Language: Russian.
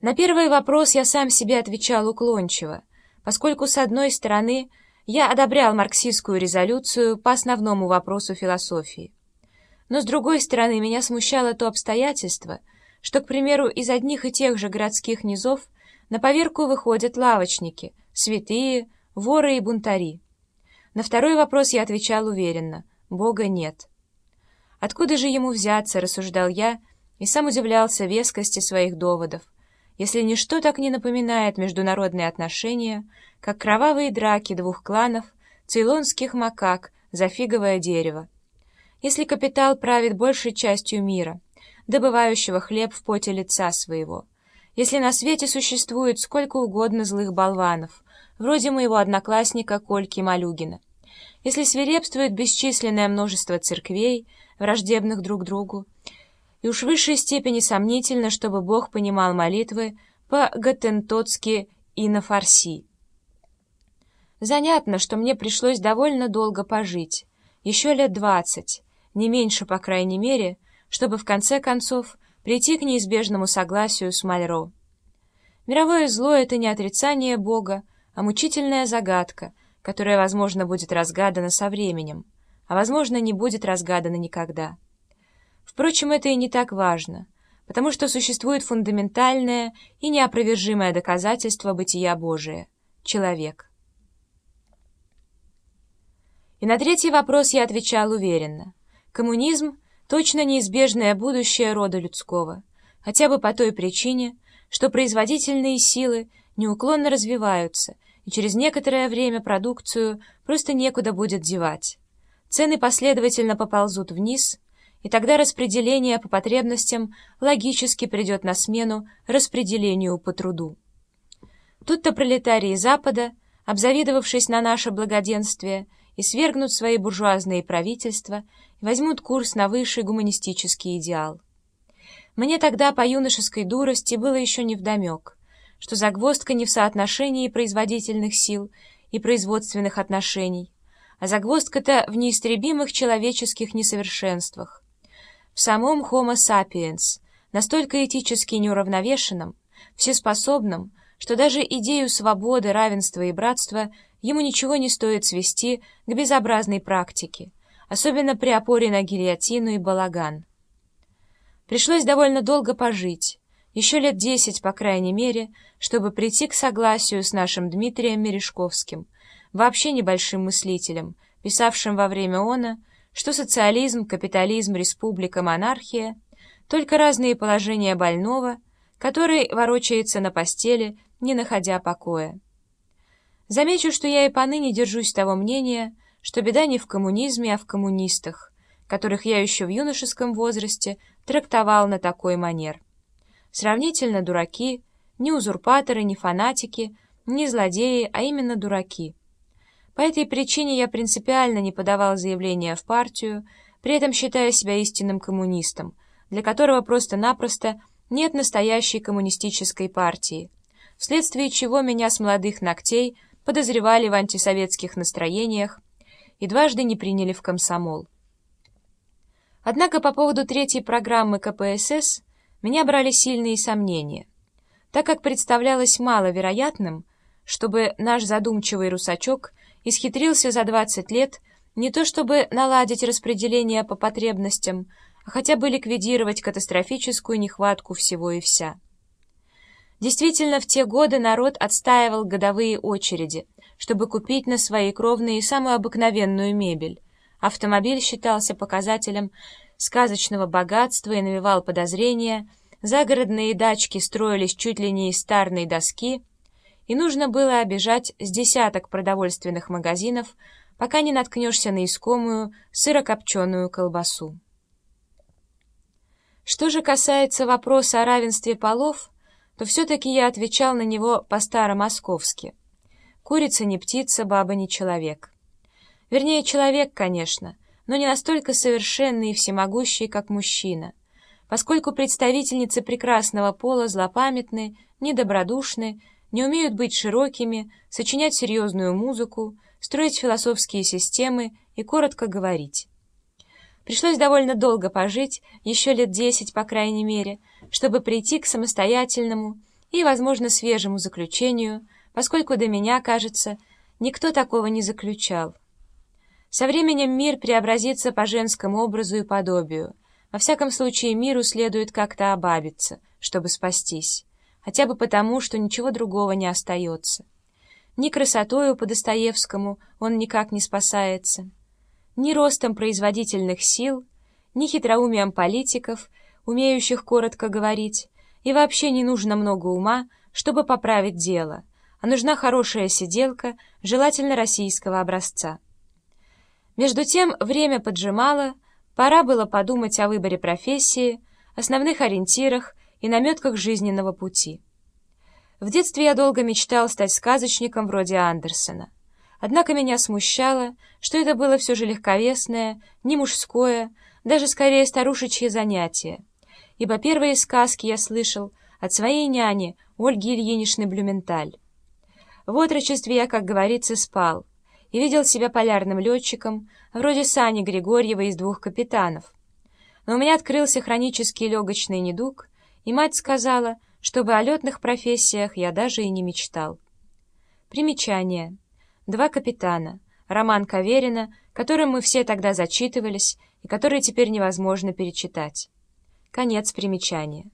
На первый вопрос я сам себе отвечал уклончиво, поскольку, с одной стороны, я одобрял марксистскую резолюцию по основному вопросу философии. Но, с другой стороны, меня смущало то обстоятельство, что, к примеру, из одних и тех же городских низов на поверку выходят лавочники, святые, воры и бунтари. На второй вопрос я отвечал уверенно – Бога нет. Откуда же ему взяться, рассуждал я, и сам удивлялся вескости своих доводов – если ничто так не напоминает международные отношения, как кровавые драки двух кланов цейлонских макак за фиговое дерево. Если капитал правит большей частью мира, добывающего хлеб в поте лица своего, если на свете существует сколько угодно злых болванов, вроде моего одноклассника Кольки Малюгина, если свирепствует бесчисленное множество церквей, враждебных друг другу, и уж в высшей степени сомнительно, чтобы Бог понимал молитвы по-гатентотски и на фарси. Занятно, что мне пришлось довольно долго пожить, еще лет двадцать, не меньше, по крайней мере, чтобы в конце концов прийти к неизбежному согласию с Мальро. Мировое зло — это не отрицание Бога, а мучительная загадка, которая, возможно, будет разгадана со временем, а, возможно, не будет разгадана никогда. Впрочем, это и не так важно, потому что существует фундаментальное и неопровержимое доказательство бытия Божия — человек. И на третий вопрос я отвечал уверенно. Коммунизм — точно неизбежное будущее рода людского, хотя бы по той причине, что производительные силы неуклонно развиваются, и через некоторое время продукцию просто некуда будет девать. Цены последовательно поползут вниз — и тогда распределение по потребностям логически придет на смену распределению по труду. Тут-то пролетарии Запада, обзавидовавшись на наше благоденствие, и свергнут свои буржуазные правительства и возьмут курс на высший гуманистический идеал. Мне тогда по юношеской дурости было еще невдомек, что загвоздка не в соотношении производительных сил и производственных отношений, а загвоздка-то в неистребимых человеческих несовершенствах, самом Homo sapiens, настолько этически неуравновешенном, всеспособном, что даже идею свободы, равенства и братства ему ничего не стоит свести к безобразной практике, особенно при опоре на гильотину и балаган. Пришлось довольно долго пожить, еще лет десять, по крайней мере, чтобы прийти к согласию с нашим Дмитрием Мережковским, вообще небольшим мыслителем, писавшим во время она что социализм, капитализм, республика, монархия — только разные положения больного, который ворочается на постели, не находя покоя. Замечу, что я и поныне держусь того мнения, что беда не в коммунизме, а в коммунистах, которых я еще в юношеском возрасте трактовал на такой манер. Сравнительно дураки, не узурпаторы, не фанатики, не злодеи, а именно дураки — по этой причине я принципиально не подавал заявления в партию, при этом считая себя истинным коммунистом, для которого просто-напросто нет настоящей коммунистической партии, вследствие чего меня с молодых ногтей подозревали в антисоветских настроениях и дважды не приняли в комсомол. Однако по поводу третьей программы КПСС меня брали сильные сомнения, так как представлялось маловероятным, чтобы наш задумчивый русачок исхитрился за 20 лет не то чтобы наладить распределение по потребностям, а хотя бы ликвидировать катастрофическую нехватку всего и вся. Действительно, в те годы народ отстаивал годовые очереди, чтобы купить на свои кровные самую обыкновенную мебель. Автомобиль считался показателем сказочного богатства и навевал подозрения, загородные дачки строились чуть ли не из старной доски, и нужно было обижать с десяток продовольственных магазинов, пока не наткнешься на искомую сырокопченую колбасу. Что же касается вопроса о равенстве полов, то все-таки я отвечал на него по-старомосковски. Курица не птица, баба не человек. Вернее, человек, конечно, но не настолько совершенный и всемогущий, как мужчина, поскольку представительницы прекрасного пола злопамятны, недобродушны, не умеют быть широкими, сочинять серьезную музыку, строить философские системы и коротко говорить. Пришлось довольно долго пожить, еще лет десять, по крайней мере, чтобы прийти к самостоятельному и, возможно, свежему заключению, поскольку до меня, кажется, никто такого не заключал. Со временем мир преобразится по женскому образу и подобию. Во всяком случае, миру следует как-то обабиться, чтобы спастись, хотя бы потому, что ничего другого не остается. Ни красотою по Достоевскому он никак не спасается, ни ростом производительных сил, ни хитроумием политиков, умеющих коротко говорить, и вообще не нужно много ума, чтобы поправить дело, а нужна хорошая сиделка, желательно российского образца. Между тем время поджимало, пора было подумать о выборе профессии, основных ориентирах и наметках жизненного пути. В детстве я долго мечтал стать сказочником вроде Андерсена. Однако меня смущало, что это было все же легковесное, не мужское, даже скорее старушечье занятие, ибо первые сказки я слышал от своей няни Ольги Ильиничны Блюменталь. В отрочестве я, как говорится, спал и видел себя полярным летчиком, вроде Сани Григорьева из «Двух капитанов». Но у меня открылся хронический легочный недуг, и мать сказала, чтобы о летных профессиях я даже и не мечтал. Примечание. «Два капитана», роман Каверина, которым мы все тогда зачитывались и который теперь невозможно перечитать. Конец примечания.